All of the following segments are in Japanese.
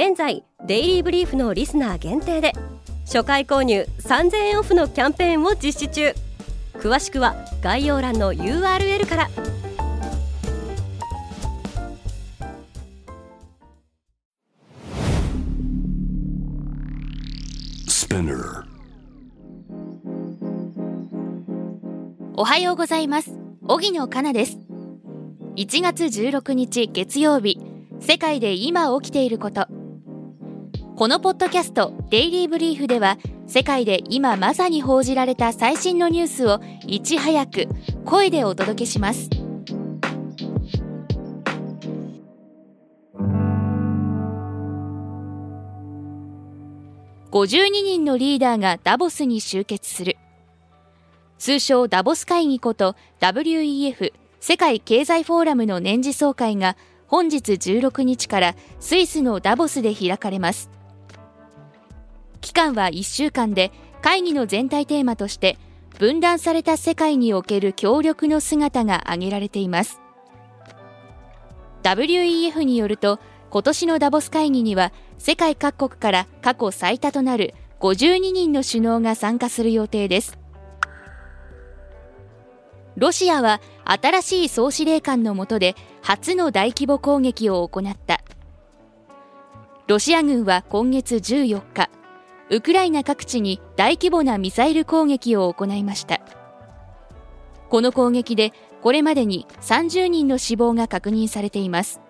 現在デイリーブリーフのリスナー限定で初回購入3000円オフのキャンペーンを実施中。詳しくは概要欄の URL から。おはようございます。荻野かなです。1月16日月曜日世界で今起きていることこのポッドキャストデイリーブリーフでは世界で今まさに報じられた最新のニュースをいち早く声でお届けします。52人のリーダーがダボスに集結する。通称ダボス会議こと WEF 世界経済フォーラムの年次総会が本日16日からスイスのダボスで開かれます。期間は1週間で会議の全体テーマとして分断された世界における協力の姿が挙げられています。WEF によると今年のダボス会議には世界各国から過去最多となる52人の首脳が参加する予定です。ロシアは新しい総司令官の下で初の大規模攻撃を行った。ロシア軍は今月14日ウクライナ各地に大規模なミサイル攻撃を行いました。この攻撃でこれまでに30人の死亡が確認されています。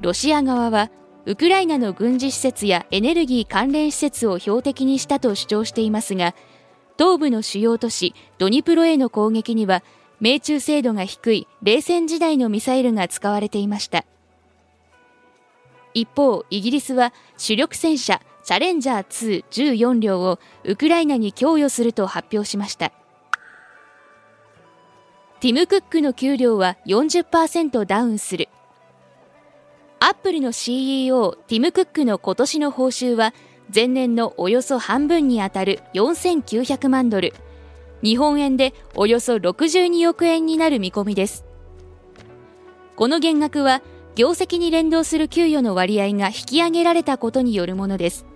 ロシア側はウクライナの軍事施設やエネルギー関連施設を標的にしたと主張していますが東部の主要都市ドニプロへの攻撃には命中精度が低い冷戦時代のミサイルが使われていました。一方イギリスは主力戦車チャレンジャー2 14両をウクライナに供与すると発表しました。ティム・クックの給料は40%ダウンする。アップルの CEO ティム・クックの今年の報酬は前年のおよそ半分にあたる4900万ドル。日本円でおよそ62億円になる見込みです。この減額は業績に連動する給与の割合が引き上げられたことによるものです。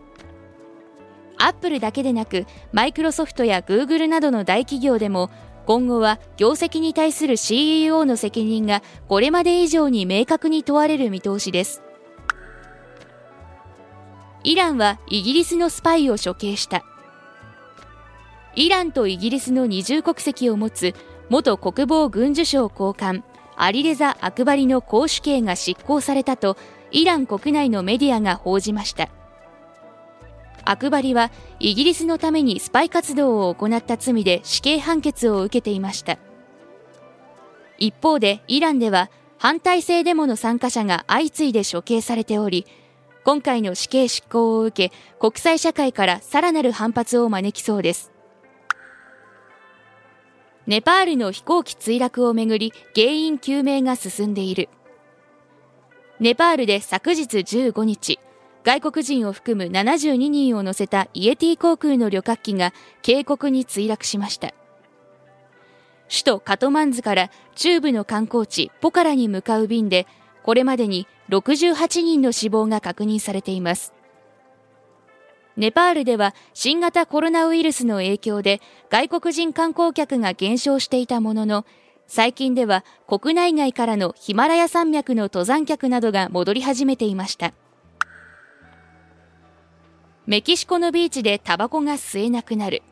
アップルだけでなくマイクロソフトやグーグルなどの大企業でも今後は業績に対する CEO の責任がこれまで以上に明確に問われる見通しです。イランはイギリスのスパイを処刑した。イランとイギリスの二重国籍を持つ元国防軍需省高官アリレザ・アクバリの公主刑が執行されたとイラン国内のメディアが報じました。アクバリはイギリスのためにスパイ活動を行った罪で死刑判決を受けていました。一方でイランでは反体制デモの参加者が相次いで処刑されており今回の死刑執行を受け国際社会からさらなる反発を招きそうです。ネパールの飛行機墜落をめぐり原因究明が進んでいる。ネパールで昨日15日外国人を含む72人を乗せたイエティ航空の旅客機が渓谷に墜落しました首都カトマンズから中部の観光地ポカラに向かう便でこれまでに68人の死亡が確認されています。ネパールでは新型コロナウイルスの影響で外国人観光客が減少していたものの、最近では国内外からのヒマラヤ山脈の登山客などが戻り始めていました。メキシコのビーチでタバコが吸えなくなる。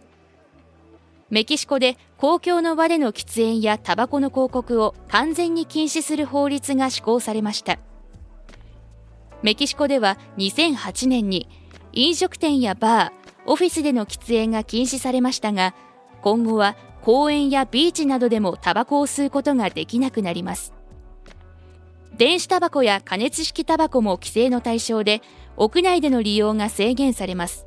メキシコで公共の場での喫煙やタバコの広告を完全に禁止する法律が施行されました。メキシコでは2008年に飲食店やバー、オフィスでの喫煙が禁止されましたが、今後は公園やビーチなどでもタバコを吸うことができなくなります。電子タバコや加熱式タバコも規制の対象で、屋内での利用が制限されます。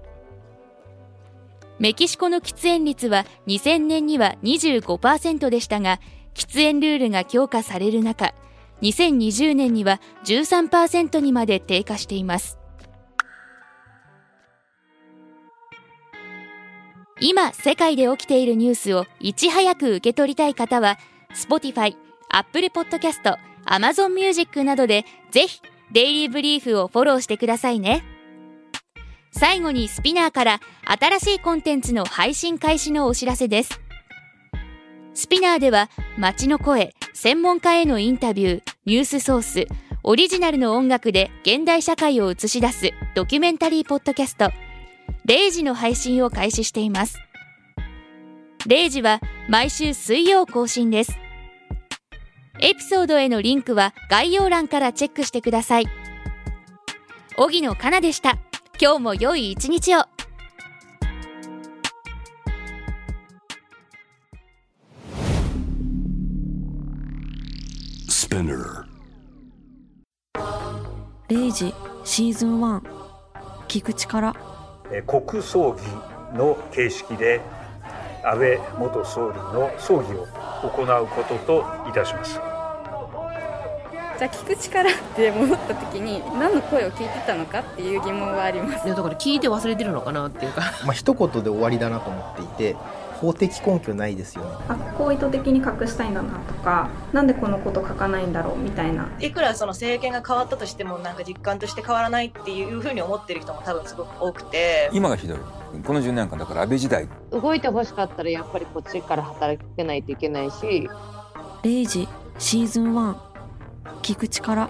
メキシコの喫煙率は2000年には25%でしたが、喫煙ルールが強化される中、2020年には13%にまで低下しています。今、世界で起きているニュースをいち早く受け取りたい方は、Spotify、Apple Podcast、Amazon Music などでぜひ、 Daily Brief をフォローしてくださいね。最後に SPINEARから新しいコンテンツの配信開始のお知らせです。 SPINEARでは街の声、専門家へのインタビュー、ニュースソース、オリジナルの音楽で現代社会を映し出すドキュメンタリーポッドキャスト、0時の配信を開始しています。0時は毎週水曜更新です。エピソードへのリンクは概要欄からチェックしてください。荻野かなでした。今日も良い一日を。0時シーズン1聞く力国葬儀の形式で安倍元総理の葬儀を行うことといたします。じゃあ聞く力って戻った時に何の声を聞いてたのかっていう疑問はあります。いやだから聞いて忘れてるのかなっていうか。まあ一言で終わりだなと思っていて法的根拠ないですよね。あここを意図的に隠したいんだなとかなんでこのこと書かないんだろうみたいな。いくらその政権が変わったとしてもなんか実感として変わらないっていうふうに思ってる人も多分すごく多くて。今がひどいこの10年間だから安倍時代。動いてほしかったらやっぱりこっちから働けないといけないし。0時シーズン1聞く力